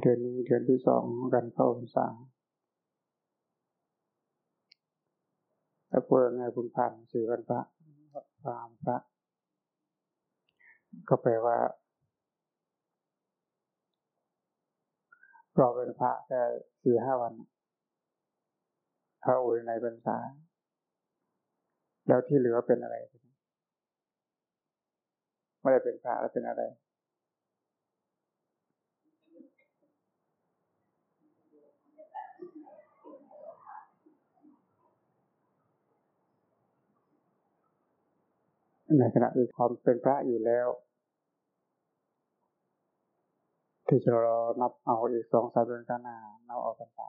เดือนนี้เดือนที่สองกันเข้าพรรษาถ้าพูดง่ายคุณพันสี่วันพระสามพระ ก็แปลว่าเราเป็นพระแค่สี่ห้าวันพระอุยในพรรษา แล้วที่เหลือเป็นอะไรไม่ได้เป็นพระแล้วเป็นอะไร ในขณะที่ความเป็นพระอยู่แล้วที่จะรอนับเอาอีกสองสามเดือนข้างหน้าเราออกพรรษา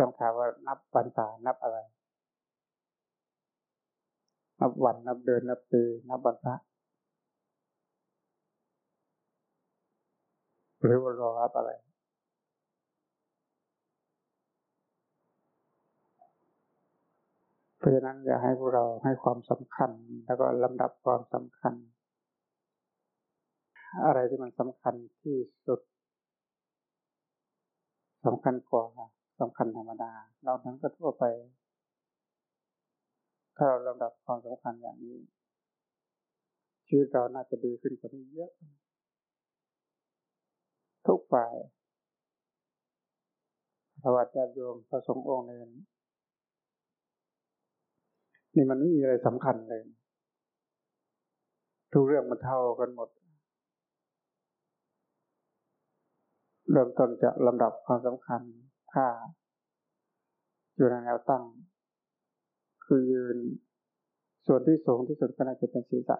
ต้องถามว่านับพรรษานับอะไร นับวันนับเดือนนับปีนับวันพระหรือว่ารอรับอะไร ราะฉะนั้นอย่าให้พวกเราให้ความสำคัญ แล้วก็ลำดับความสำคัญ อะไรที่มันสำคัญที่สุดสำคัญกว่าสำคัญธรรมดา เราทั้งก็ทั่วไป ถ้าเราลำดับความสำคัญอย่างนี้ชีวิตเราน่าจะดีขึ้นกว่านี้เยอะ ทุกฝ่ายพระวัติญาติโยมพระสงฆ์องค์เนร นี่มันไม่มีอะไรสำคัญเลย ทุกเรื่องมันเท่ากันหมด เริ่มต้นจะลำดับความสำคัญถ้าอยู่ในแนวตั้ง คือยืนส่วนที่สูงที่สุดก็น่าจะเป็นศีรษะ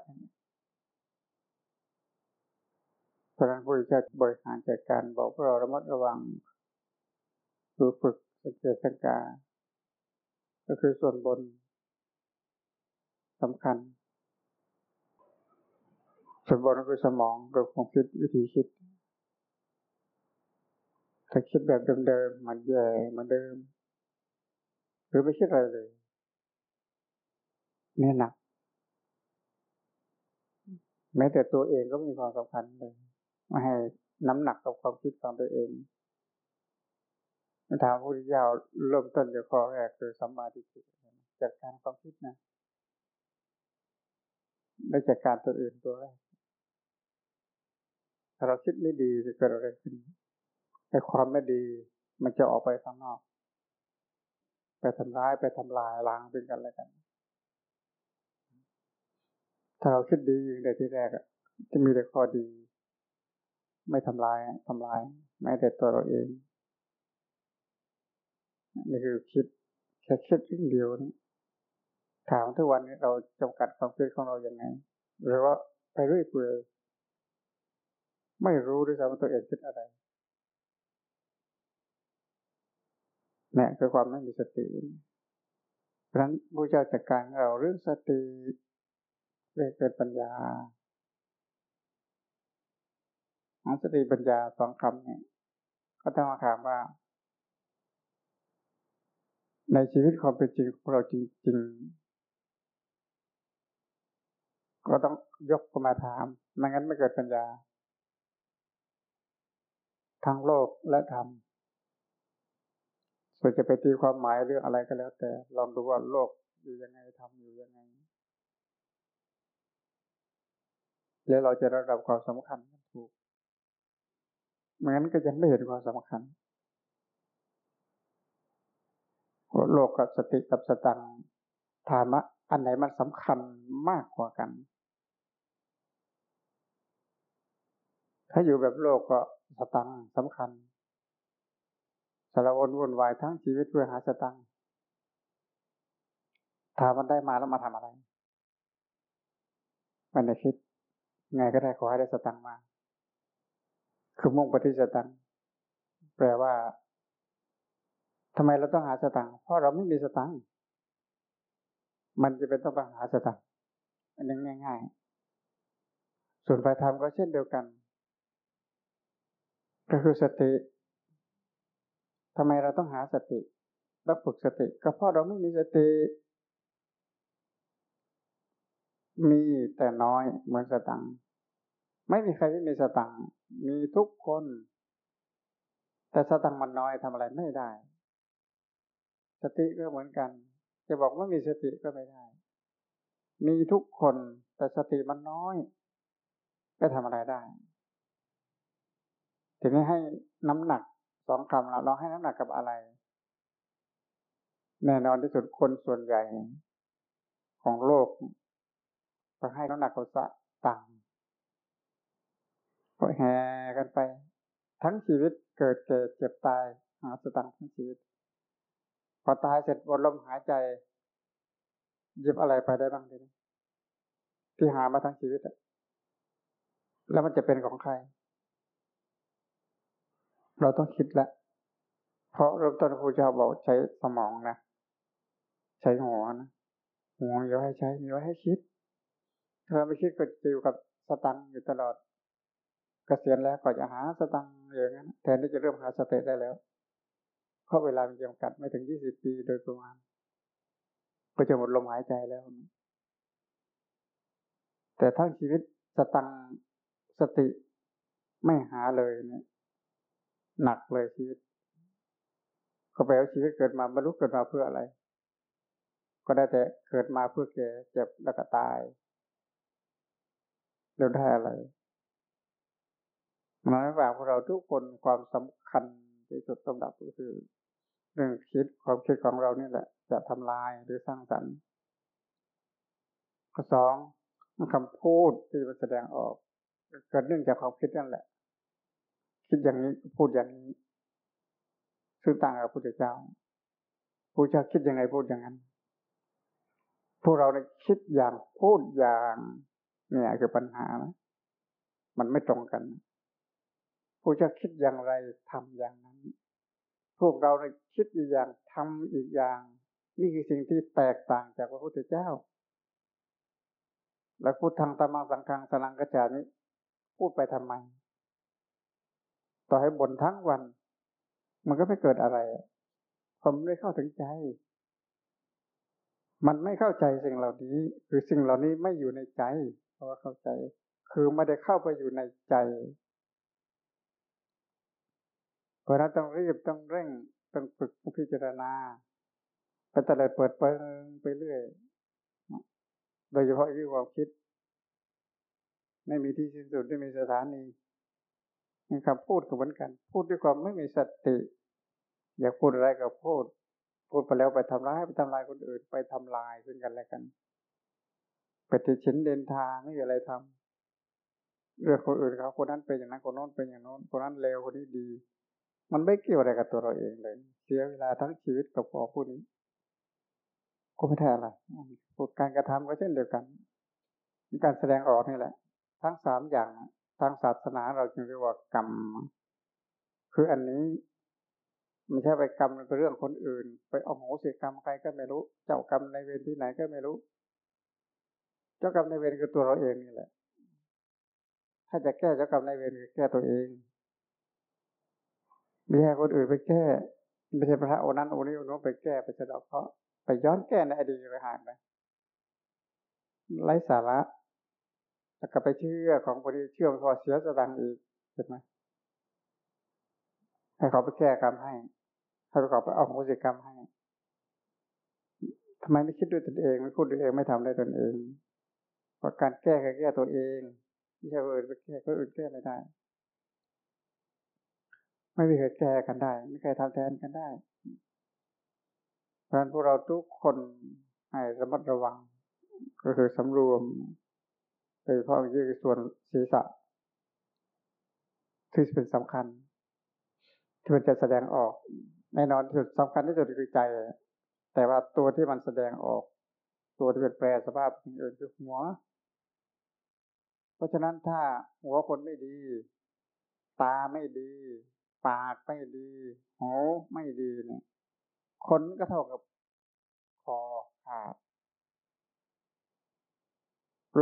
เพราะนั้นผู้จะบริหารจัดการบอกว่าเราระมัดระวังรู้ฝึกสังเกตสังกา ก็คือส่วนบน สำคัญ ส่วนบนก็คือสมองกับความคิดวิธีคิด ถ้าคิดแบบเดิมๆมันแย่เหมือนเดิม หรือไม่คิดอะไรเลยนี่หนักแม้แต่ตัวเองก็มีความสำคัญเลยมาให้น้ำหนักกับความคิดของตัวเองถามพระพุทธเจ้าเริ่มต้นจากข้อแรกคือสัมมาทิฏฐิจัดการความคิดนะ ได้จากการตัวอื่นตัวแรกถ้าเราคิดไม่ดีจะเกิดอะไรขึ้นไอ้ความไม่ดีมันจะออกไปข้างนอก ไปทำร้ายไปทำลายล้างเป็นกันอะไรกัน ถ้าเราคิดดีในที่แรกอะจะมีแต่ข้อดี ไม่ทำลายทำลายแม้แต่ตัวเราเองนี่คือคิดแค่คิดเรื่องเดียวนี้ ถามทุกวันนี้เราจำกัดความคิดของเราอย่างไง หรือว่าไปเรื่อยเปื่อยไม่รู้ด้วยซ้ำว่าตัวเองคิดอะไรนี่คือความไม่มีสติเพราะนั้นพระเจ้าจัดการเราเรื่องสติเรื่องเกิดปัญญาหาสติปัญญาสองคำเนี่ย ก็ต้องมาถามว่า ในชีวิตความเป็นจริงของเราจริง ก็ต้องยกมาถามไม่งั้นไม่เกิดปัญญา ทั้งโลกและธรรมส่วนจะไปตีความหมายเรื่องอะไรก็แล้ว แต่ ลองดูว่าโลกอยู่ยังไงธรรมอยู่ยังไง แล้วเราจะระดับความสำคัญถูกไม่งั้นก็ยังไม่เห็นความสำคัญโลกกับสติกับสตังธรรมะอันไหนมันสำคัญมากกว่ากัน ถ้าอยู่แบบโลกก็สตังสำคัญสารวนวุ่นวายทั้งชีวิตเพื่อหาสตังถามันได้มาแล้วมาทำอะไร มันจะคิดไงก็ได้ขอให้ได้สตังมา คือมุ่งปฏิสตังแปลว่าทำไมเราต้องหาสตังเพราะเราไม่มีสตังมันจะเป็นต้องไปหาสตังอันนี้ง่าย ๆ ส่วนฝ่ายธรรมก็เช่นเดียวกัน ก็คือสติทำไมเราต้องหาสติแล้วฝึกสติ ก็เพราะเราไม่มีสติ มีแต่น้อยเหมือนสตังไม่มีใครไม่มีสตังมีทุกคน แต่สตังมันน้อยทำอะไรไม่ได้ สติก็เหมือนกัน จะบอกว่ามีสติก็ไม่ได้ มีทุกคนแต่สติมันน้อยไปทำอะไรได้ ทีนี้ให้น้ำหนักสองคำเราเราให้น้ำหนักกับอะไร แน่นอนที่สุดคนส่วนใหญ่ของโลกก็ให้น้ำหนักกับสตังก็แห่กันไป ทั้งชีวิตเกิดเกิดเจ็บตายหาสตังทั้งชีวิต พอตายเสร็จวนลมหายใจหยิบอะไรไปได้บ้างทีนี้ที่หามาทั้งชีวิตแล้วมันจะเป็นของใคร เราต้องคิดแล้วเพราะเริ่มต้นครูเจ้าบอกใช้สมองนะ ใช้หัวนะหัวอย่าให้ใช้มีไว้ให้คิดถ้าไม่คิดก็จิวกับสตังอยู่ตลอดกเกษียณแล้วก็จะหาสตังอย่างนั้นแทนที่จะเริ่มหาสเตได้แล้วเพราะเวลามันจำกัดไม่ถึงยี่สิบปีโดยประมาณ ก็จะหมดลมหายใจแล้ว แต่ทั้งชีวิตสตังสติไม่หาเลยเนี่ย หนักเลยชีวิตก็แปลว่าชีวิตเกิดมาไม่รู้เกิดมาเพื่ออะไร ก็ได้แต่เกิดมาเพื่อแก่เจ็บแล้วก็ตายเราได้อะไรมันไม่ว่าพวกเราทุกคนความสำคัญที่สุดสำหรับก็คือเรื่องคิดความคิดของเรานี่แหละ จะทำลายหรือสร้างสรรค์ข้อสองคำพูดที่มันแสดงออก เกิดเนื่องจากความคิดนั่นแหละ คิดอย่างนี้พูดอย่างนี้ซึ่งต่างกับพระพุทธเจ้าพระเจ้าคิดยังไงพูดอย่างนั้น พวกเราเนี่ยคิดอย่างพูดอย่างเนี่ยคือปัญหานะมันไม่ตรงกันพระเจ้าคิดอย่างไรทำอย่างนั้น พวกเราเนี่ยคิดอีกอย่างทำอีกอย่าง นี่คือสิ่งที่แตกต่างจากพระพุทธเจ้า แล้วพูดทางตามังสังฆังสนังกระจานี้ พูดไปทำไม ต่อให้บ่นทั้งวัน มันก็ไม่เกิดอะไรผมไม่เข้าถึงใจ มันไม่เข้าใจสิ่งเหล่านี้ คือสิ่งเหล่านี้ไม่อยู่ในใจเพราะว่าเข้าใจ คือไม่ได้เข้าไปอยู่ในใจ เพราะนั้นต้องรีบต้องเร่งต้องฝึกพิจารณาไปตลอดเปิดเปิงไปเรื่อย โดยเฉพาะที่ความคิด ไม่มีที่สิ้นสุดไม่มีสถานี คำพูดก็เหมือนกัน พูดด้วยความไม่มีสติ อยากพูดอะไรก็พูด พูดไปแล้วไปทำร้ายไปทำลายคนอื่น ไปทำลายซึ่งกันและกันปติชินเดินทางไม่มีอะไรทำเรื่องคนอื่นเขาคนนั้นเป็นอย่างนั้นคนโน้นเป็นอย่างโน้นคนนั้นเลวคนนี้ดี มันไม่เกี่ยวอะไรกับตัวเราเองเลย เสียเวลาทั้งชีวิตกับพอผู้นี้ก็ไม่ได้อะไรการกระทำก็เช่นเดียวกัน การแสดงออกนี่แหละ ทั้งสามอย่าง ทางศาสนาเราจึงเรียกว่ากรรม คืออันนี้ไม่ใช่ไปกรรมเป็นเรื่องคนอื่น ไปเอาโหสิกรรมใครก็ไม่รู้ เจ้ากรรมในเวรที่ไหนก็ไม่รู้ เจ้ากรรมในเวรคือตัวเราเองนี่แหละ ถ้าจะแก้เจ้ากรรมในเวรคือแก้ตัวเองไม่ใช่คนอื่นไปแก้ไม่ใช่พระโอนั้นโอนี้โอนู้นไปแก้ไปสะดอกเพราะไปย้อนแก้ในอดีตไปหากไปไร้สาระ แล้วก็ไปเชื่อของคนที่เชื่อพอเสียสตังอีกเห็นไหมให้เขาไปแก้กรรมให้ให้เขาไปเอาโหสิกรรมให้ทำไมไม่คิดด้วยตนเอง ไม่พูดด้วยเองไม่ทำได้ตนเองเพราะการแก้คือแก้ตัวเองไม่ใช่คนอื่นไปแก้คนอื่นแก้ไม่ได้ ไม่มีใครแก้กันได้ ไม่เคยทำแทนกันได้เพราะฉะนั้นพวกเราทุกคนให้ระมัดระวัง ก็คือสำรวม โดยเฉพาะยิ่งส่วนศีรษะที่เป็นสำคัญ ที่มันจะแสดงออก แน่นอนที่สุดสำคัญที่สุดคือใจ แต่ว่าตัวที่มันแสดงออก ตัวที่เป็นแปรสภาพอื่นคือหัว เพราะฉะนั้นถ้าหัวคนไม่ดี ตาไม่ดี ปากไม่ดีหูไม่ดีเนี่ยคนก็เท่ากับคอขาด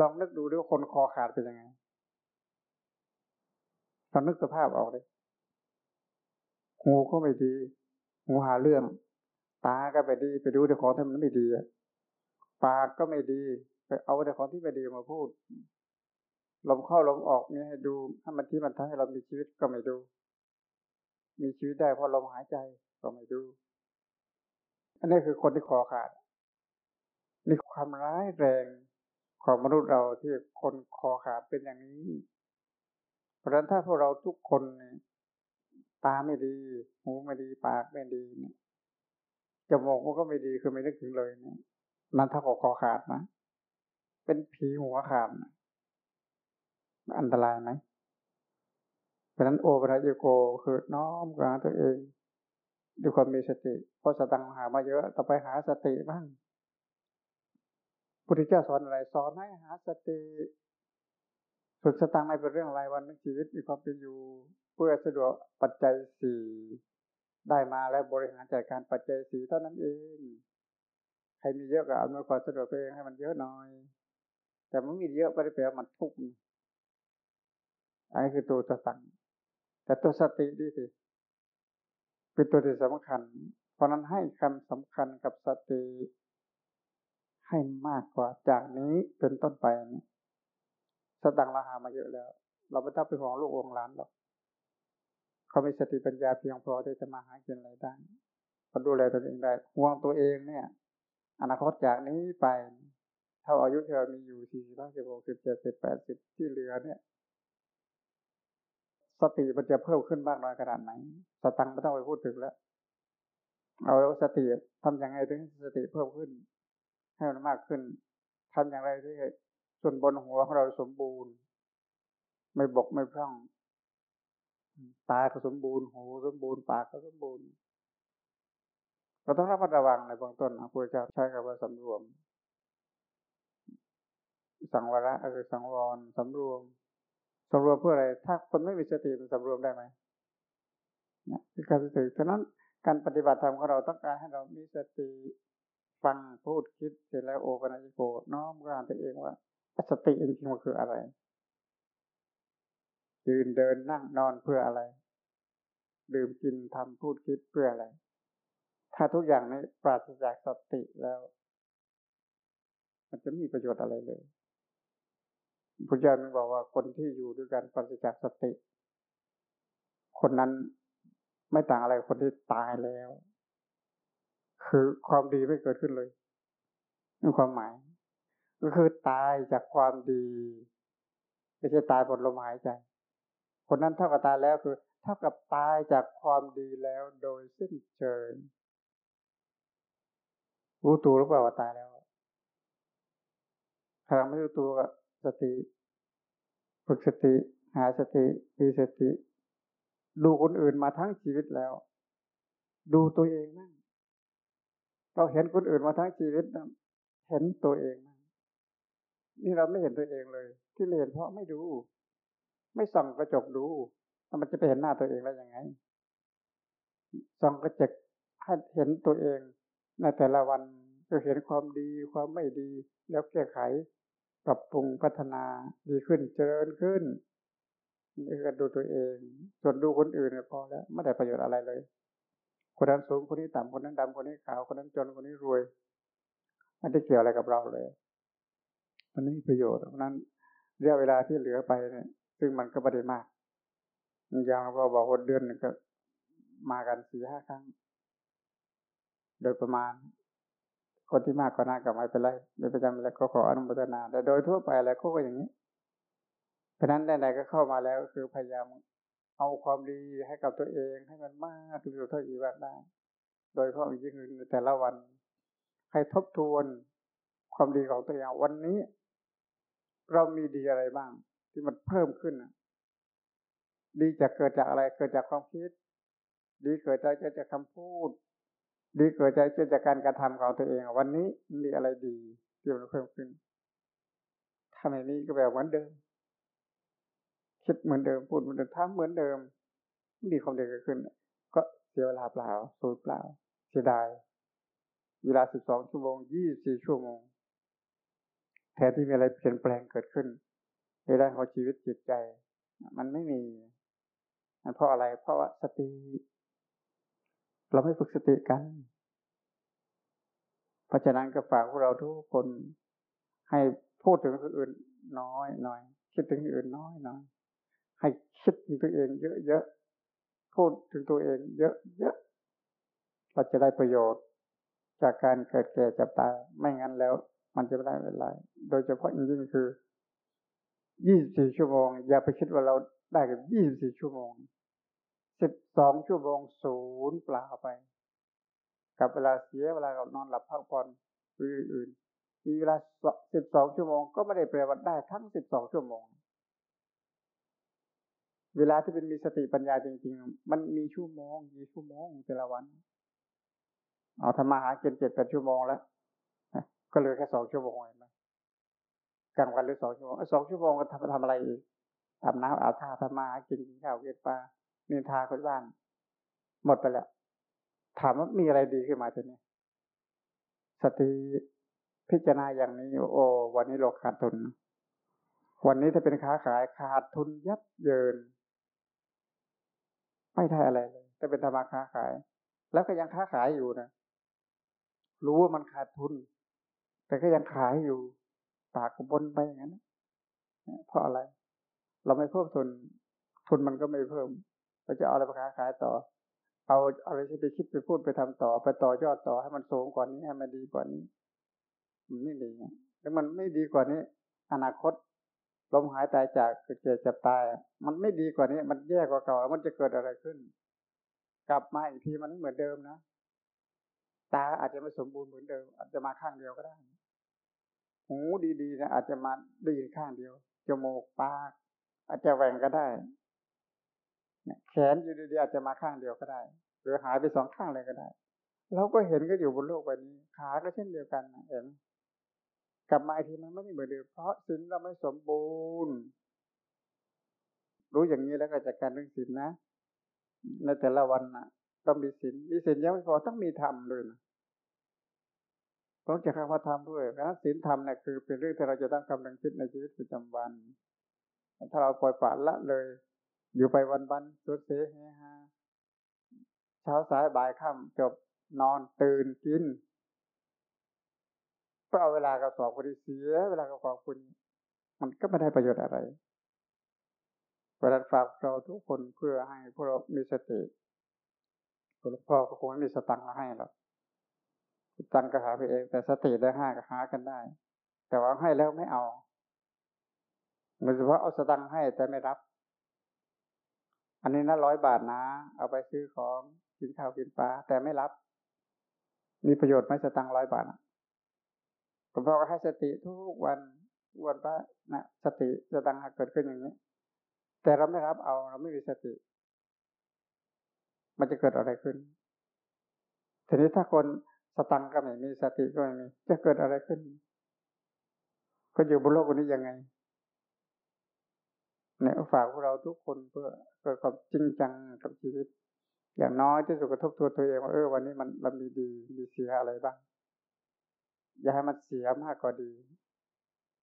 ลองนึกดูด้วยคนคอขาดเป็นยังไงลองนึกสภาพออกเลยหูก็ไม่ดีหูหาเรื่อง ตาก็ไม่ดี ไปดูแต่ของที่มันไม่ดีปากก็ไม่ดี ไปเอาแต่ของที่ไม่ดีมาพูดลมเข้าลมออกนี่ให้ดูถ้ามันที่มันทำให้เรามีชีวิตก็ไม่ดู มีชีวิตได้เพราะลมหายใจก็ไม่ดู อันนี้คือคนที่คอขาดนี่ความร้ายแรง ของมนุษย์เราที่คนคอขาดเป็นอย่างนี้ เพราะฉะนั้นถ้าพวกเราทุกคนตาไม่ดี หูไม่ดี ปากไม่ดีเนี่ยจมูกมันก็ไม่ดีคือไม่นึกถึงเลยเนี่ยมันเท่ากับคอขาดนะ เป็นผีหัวขาดอันตรายไหมเพราะนั้นโอปะยโกคือน้อมกลางตัวเองด้วยความมีสติ เพราะสตังหามาเยอะ ต่อไปหาสติบ้าง พุทธเจ้าสอนอะไร สอนให้หาสติฝึกสตังในเป็นเรื่องรายวันในชีวิตมีความเป็นอยู่ เพื่อสะดวกปัจจัยสี่ได้มาแล้วบริหารจัดการปัจจัยสี่เท่านั้นเองใครมีเยอะก็เอาเมื่อความสะดวกตัวเองให้มันเยอะหน่อย แต่มันมีเยอะไม่ได้แปลว่ามันทุกข์อันนี้คือตัวสตังแต่ตัวสติดีสิเป็นตัวที่สำคัญ เพราะนั้นให้คำสำคัญกับสติ ให้มากกว่าจากนี้เป็นต้นไปนะสตังราหามาเยอะแล้ว เราไม่ต้องไปห่วงลูกองหลานหรอกเขามีสติปัญญาเพียงพอที่จะมาหากินอะไรได้เขาดูแลตัวเองได้ห่วงตัวเองเนี่ย อนาคตจากนี้ไป เท่าอายุที่เรามีอยู่สี่สิบห้าสิบหกสิบเจ็ดสิบแปดสิบที่เหลือเนี่ย สติมันจะเพิ่มขึ้นมากน้อยขนาดไหน สตังไม่ต้องไปพูดถึงแล้ว เอาแล้วสติทำยังไงถึงสติเพิ่มขึ้น ให้มันมากขึ้นทำอย่างไรที่ส่วนบนหัวของเราสมบูรณ์ ไม่บกไม่พร่อง ตาก็สมบูรณ์หูสมบูรณ์ปากก็สมบูรณ์เราต้องระมัดระวังในบื้องต้นนะพระเจ้าใช้คำว่าสำรวม สังวระคือสังวรสำรวมสำรวมเพื่ออะไร ถ้าคนไม่มีสติมันสำรวมได้ไหมนี่ยคือการสติฉะนั้นการปฏิบัติธรรมของเราต้องการให้เรามีสติ ฟังพูดคิดเสร็จแล้วโอปัญญิโกน้อมกานตัวเองว่าสติจริงๆมันคืออะไร ยืนเดินนั่งนอนเพื่ออะไร ดื่มกินทำพูดคิดเพื่ออะไร ถ้าทุกอย่างนี้ปราศจากสติแล้ว มันจะมีประโยชน์อะไรเลยพุทธเจ้าบอกว่าคนที่อยู่ด้วยกันปราศจากสติ คนนั้นไม่ต่างอะไรคนที่ตายแล้ว คือความดีไม่เกิดขึ้นเลยนี่ความหมาย ก็คือตายจากความดี ไม่ใช่ตายบนลมหายใจ คนนั้นเท่ากับตายแล้วคือ เท่ากับตายจากความดีแล้วโดยสิ้นเชิงรู้ตัวหรือเปล่าว่าตายแล้วถ้าไม่รู้ตัวก็สติฝึกสติ หาสติมีสติ ดูคนอื่นมาทั้งชีวิตแล้ว ดูตัวเองนั่ง เราเห็นคนอื่นมาทั้งชีวิตนะเห็นตัวเอง นี่เราไม่เห็นตัวเองเลย ที่ไม่เห็นเพราะไม่ดู ไม่ส่องกระจกดูมันจะไปเห็นหน้าตัวเองได้ยังไงส่องกระจกให้เห็นตัวเองในแต่ละวันก็เห็นความดีความไม่ดี แล้วแก้ไข ปรับปรุงพัฒนาดีขึ้นเจริญขึ้นนี่คือดูตัวเอง ส่วนดูคนอื่นเนี่ยพอแล้วไม่ได้ประโยชน์อะไรเลย คนนั้นสูงคนนี้ต่ำคนนั้นดำคนนี้ขาวคนนั้นจนคนนี้รวยไม่ได้เกี่ยวอะไรกับเราเลย มันไม่มีประโยชน์เพราะนั้นระยะเวลาที่เหลือไปเนี่ย ซึ่งมันก็ไม่ได้มากอย่างเราบอกว่าเดือนนึงก็ มากันสี่ห้าครั้ง โดยประมาณ คนที่มากกว่านั้นก็ไม่เป็นไรไม่ประจำแล้วก็ขออนุโมทนาแต่โดยทั่วไปแล้วก็อย่างนี้เพราะนั้นใดๆก็เข้ามาแล้วก็คือพยายาม เอาความดีให้กับตัวเองให้มันมากที่สุดเท่าที่ว่าได้ โดยเพาะยิ่งในแต่ละวัน ให้ทบทวนความดีของตัวเองวันนี้ เรามีดีอะไรบ้าง ที่มันเพิ่มขึ้นดีจะเกิดจากอะไร เกิดจากความคิด ดีเกิดจากจากคำพูด ดีเกิดจากจากการกระทำของตัวเอง วันนี้มีอะไรดีที่มันเพิ่มขึ้นถ้าในนี้ก็แบบเหมือนเดิม คิดเหมือนเดิมพูดเหมือนเดิมทำเหมือนเดิมไมีความเด็กเกิดขึ้น ก็เสียเวลาเปล่าสูญเปล่า เสียดายเวลาสิบสองชั่วโมงยี่สี่ชั่วโมงแทนที่มีอะไรเปลี่ยนแปลงเกิดขึ้นในด้านของชีวิตจิตใจ มันไม่มีเพราะอะไร เพราะว่าสติ เราไม่ฝึกสติกัน เพราะฉะนั้นก็ฝากพวกเราทุกคนให้พูดถึงคนอื่นน้อยน่อยคิดถึงอื่นน้อยน้อย ให้คิดถึงตัวเองเยอะๆพูดถึงตัวเอง เยอะๆเราจะได้ประโยชน์ จากการเกิดแก่จับตายไม่งั้นแล้ว มันจะไม่ได้เวลาโดยเฉพาะยิ่งคือยี่สิบสี่ชั่วโมง อย่าไปคิดว่าเราได้กับยี่สิบสี่ชั่วโมงสิบสองชั่วโมงศูนย์เปล่าไป กับเวลาเสียเวลากับนอนหลับพักผ่อนอื่นๆมีเวลาสิบสองชั่วโมงก็ไม่ได้แปลว่าได้ทั้งสิบสองชั่วโมง เวลาที่เป็นมีสติปัญญาจริง ๆ มันมีชั่วโมงมีชั่วโมงแต่ละวัน เอาธรรมาหาเกินเจ็ดแปดชั่วโมงแล้วก็เหลือแค่สองชั่วโมงเองนะกลางวันหรือสองชั่วโมงสองชั่วโมงก็ทำทำอะไรอีกอาบน้ำอาบท่าทำมากินข้าวเย็นปลาเนินทาคนบ้าน หมดไปแล้ว ถามว่ามีอะไรดีขึ้นมาทีนี้สติพิจารณาอย่างนี้ โอ้วันนี้เราขาดทุน วันนี้ถ้าเป็นค้าขายขาดทุนยับเยิน ไม่ได้อะไรเลย แต่เป็นธรรมาค้าขาย แล้วก็ยังค้าขายอยู่นะรู้ว่ามันขาดทุน แต่ก็ยังขายอยู่ ปากกบนไปอย่างนั้นเพราะอะไร เราไม่เพิ่มทุน ทุนมันก็ไม่เพิ่มเราจะเอาอะไรไปขาขายต่อ เอาอะไรที่ไปคิดไปพูดไปทำต่อ ไปต่อยอดต่อให้มันสูงกว่านี้ให้มันดีกว่านี้มันไม่ดีแล้วมันไม่ดีกว่านี้ อนาคต ลมหายใจจากเกิดจ็บจับตาย มันไม่ดีกว่านี้ มันแย่กว่าเก่า มันจะเกิดอะไรขึ้น กลับมาอีกทีมันเหมือนเดิมนะ ตาอาจจะไม่สมบูรณ์เหมือนเดิม อาจจะมาข้างเดียวก็ได้ หูดีๆนะอาจจะมาได้ยินข้างเดียว จมูกปาก อาจจะแหว่งก็ได้แขนอยู่ดีๆอาจจะมาข้างเดียวก็ได้ หรือหายไปสองข้างเลยก็ได้ เราก็เห็นก็อยู่บนโลกใบนี้ ขาก็เช่นเดียวกันเห็น กลับมาทีมันไม่เหมือนเดิมเพราะศีลเราไม่สมบูรณ์ รู้อย่างนี้แล้วก็จัดการเรื่องศีลนะ ในแต่ละวันนะต้องมีศีลมีศีลยังไม่พอต้องมีธรรมด้วยนะต้องจะเข้ามาทำด้วยเพราะศีลธรรมเนี่ยคือ เป็นเรื่องที่เราจะต้องคำนึงคิดในชีวิตประจำวัน ถ้าเราปล่อยปละละเลย อยู่ไปวันวันสุดเสียฮาเช้าสายบ่ายค่ำจบนอนตื่นกิน ก็เอาเวลากับสอบคนเสีย เวลากับสอบคุณมันก็ไม่ได้ประโยชน์อะไรเพราะนั้นฝากเราทุกคนเพื่อให้พวกเรามีสติหลวงพ่อก็คงไม่มีสตังค์มาให้หรอกสตังค์ก็หาไปเอง แต่สติได้ห้าก็หากันได้ แต่ว่าให้แล้วไม่เอาโดยเฉพาะเอาสตังค์ให้แต่ไม่รับ อันนี้นะร้อยบาทนะ เอาไปซื้อของกินข้าวกินปลาแต่ไม่รับ มีประโยชน์ไหมสตังค์ร้อยบาท หลวงพ่อก็ให้สติทุกวันวันพระนะสติสตังหากเกิดขึ้นอย่างนี้ แต่เราไม่รับเอาเราไม่มีสติ มันจะเกิดอะไรขึ้นทีนี้ถ้าคนสตังก็ไม่มีสติก็ไม่มีจะเกิดอะไรขึ้น ก็อยู่บนโลกนี้ยังไงเนี่ยฝากพวกเราทุกคนเพื่อเพื่อความจริงจังกับชีวิต อย่างน้อยที่สุดกระทบตัวตัวเองว่าเออวันนี้มันเรามีดีมีเสียอะไรบ้าง อย่าให้มันเสียมากกว่าดี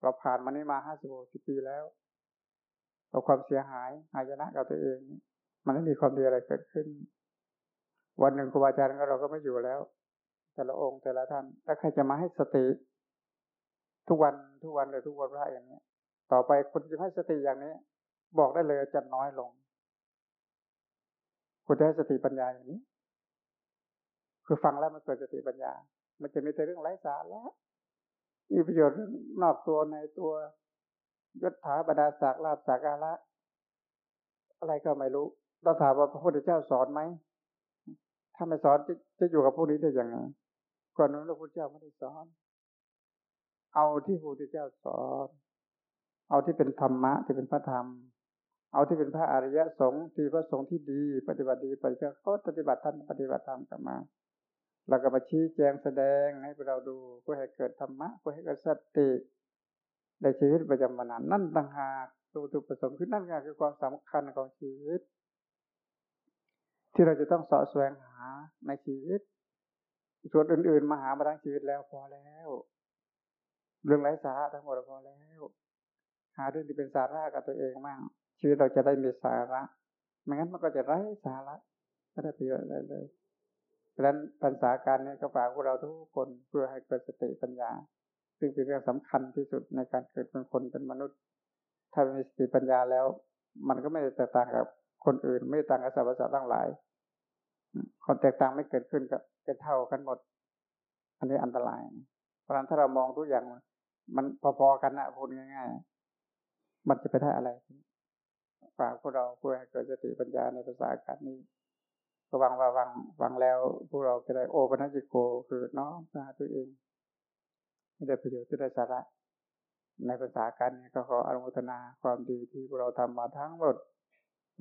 เราผ่านมานี้มาห้าสิบสิบปีแล้วกับความเสียหายหายนะกับตัวเอง มันไม่มีความดีอะไรเกิดขึ้น วันหนึ่งครูบาอาจารย์ก็เราก็ไม่อยู่แล้ว แต่ละองค์แต่ละท่านแล้วใครจะมาให้สติ ทุกวันทุกวันเลยทุกวันพระอย่างนี้ต่อไปคนจะให้สติอย่างนี้ บอกได้เลยจะน้อยลง คุณจะให้สติปัญญาอย่างนี้ คือฟังแล้วมันเกิดสติปัญญา มันจะมีแต่เรื่องไร้สาระมีประโยชน์นอกตัวในตัวยศถาบรรดาศักดิ์ลาภสักการะอะไรก็ไม่รู้เราถามว่าพระพุทธเจ้าสอนไหมถ้าไม่สอนจะจะอยู่กับพวกนี้ได้ยังไงก่อนนั้นพระพุทธเจ้าไม่ได้สอน เอาที่พระพุทธเจ้าสอน เอาที่เป็นธรรมะที่เป็นพระธรรม เอาที่เป็นพระอริยสงฆ์ที่พระสงฆ์ที่ดี ปฏิบัติดีปฏิบัติเขาปฏิบัติท่านปฏิบัติธรรมกันมา เราก็มาชี้แจงแสดงให้พวกเราดูเพื่อให้เกิดธรรมะเพื่อให้เกิดสติในชีวิตประจำวันนั่นต่างหากตัวตุผสมคือนั่นคือความสำคัญของชีวิต ที่เราจะต้องสาะแสวงหาในชีวิต ส่วนอื่น ๆมาหามาทั้งชีวิตแล้วพอแล้ว เรื่องไร้สาระทั้งหมดพอแล้ว หาเรื่องที่เป็นสาระกับตัวเองมั่งชีวิตเราจะได้มีสาระไม่งั้นมันก็จะไร้สาระไม่ได้ประโยชน์อะไรเลย ดังนั้นปัญษาการนี้ก็ฝากพวกเราทุกคนเพื่อให้เกิดสติปัญญา ซึ่งเป็นเรื่องสำคัญที่สุดในการเกิดเป็นคนเป็นมนุษย์ ถ้ามีสติปัญญาแล้ว มันก็ไม่แตกต่างกับคนอื่น ไม่ต่างกับสรรพสัตว์ทั้งหลายคนแตกต่างไม่เกิดขึ้นกับเป็นเท่ากันหมด อันนี้อันตราย เพราะฉะนั้นถ้าเรามองทุกอย่างมันพอๆกันนะพูดง่าย ๆ มันจะไปได้อะไรฝากพวกเราเพื่อให้เกิดสติปัญญาในภาษาการนี้ ก็วังว่าวังวังแล้วพวกเราจะได้โอปัญญิโก คือน้อมมาตัวเองไม่ได้ประโยชน์ที่ได้สาระ ในภาษาการนี้ก็ขออนุโมทนาความดีที่พวกเราทำมาทั้งหมด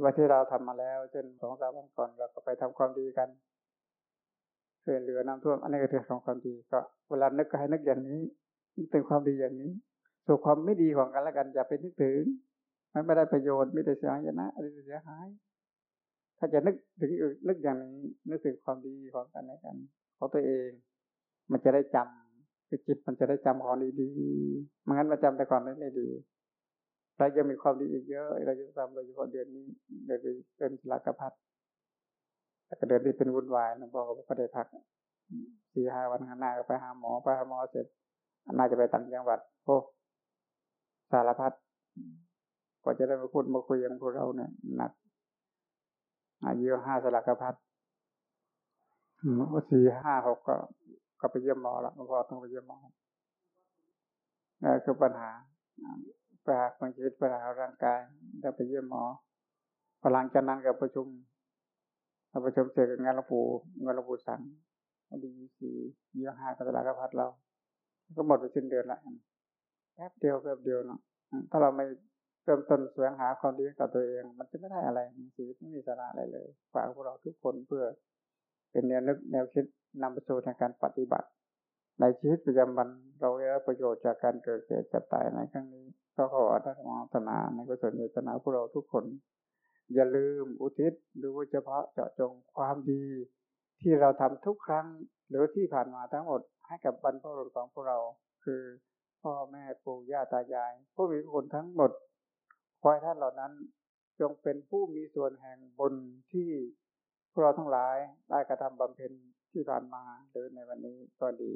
ว่าที่เราทำมาแล้วเช่นสองสามวันก่อนเราก็ไปทำความดีกันช่วยเหลือน้ำท่วมอันนี้ก็เป็นของความดีก็เวลานึกก็ให้นึกอย่างนี้นึกถึงความดีอย่างนี้ส่วนความไม่ดีของกันและกันอย่าไปนึกถึงมันไม่ได้ประโยชน์ไม่ได้เสียหายนะอะไรเสียหาย ถ้าจะนึกถึงนึกอย่างนี้นึกถึงความดีของกันและกันของตัวเอง มันจะได้จำคือจิตมันจะได้จำของดีๆไม่งั้นมาจำแต่ก่อนไม่ดีเราจะมีความดีอีกเยอะ เราจะทำโดยเฉพาะเดือนนี้เดือนเดือนลากพัดแต่เดือนที่เป็นวุ่นวายหลวงพ่อก็ได้พักสี่ห้าวันข้างหน้าก็ไปหาหมอไปหาหมอเสร็จน่าจะไปต่างจังหวัดโอ้สารพัดกว่าจะได้มาพูดมาคุยกับพวกเราเนี่ยหนัก อายุห้าสลักพัดสี่ห้าหกก็ก็ไปเยี่ยมหมอละหลวงพ่อต้องไปเยี่ยมหมอนี่คือปัญหาปัญหาของชีวิตปัญหาร่างกายได้ไปเยี่ยมหมอพลังจากนั้นกับประชุมประชุมเสร็จงานหลวงปู่งานหลวงปู่สั่งวันที่ยี่สี่ยี่ห้าก็ตลาดกพัดเรา ก็หมดไปสิ้นเดือนละแป๊บเดียวแป๊บเดียวเนาะถ้าเราไม่ เริ่มต้นแสวงหาความดีกับตัวเอง มันจะไม่ได้อะไรชีวิตไม่มีสาระอะไรเลย ฝากพวกเราทุกคนเพื่อเป็นแนวนึกแนวคิดนำไปสู่ในการปฏิบัติ ในชีวิตประจำวันเราได้รับประโยชน์จากการเกิดเกิดจับตายในครั้งนี้ ก็ขออนุโมทนาในกุศลเจตนาพวกเราทุกคน อย่าลืมอุทิศหรือเฉพาะเจาะจงความดี ที่เราทำทุกครั้ง หรือที่ผ่านมาทั้งหมดให้กับบรรพบุรุษของพวกเรา คือพ่อแม่ปู่ย่าตายายผู้มีคุณทั้งหมด ขอให้ท่านเหล่านั้นจงเป็นผู้มีส่วนแห่งบนที่พวกเราทั้งหลายได้กระทำบำเพ็ญที่ผ่านมาหรือในวันนี้ก็ดี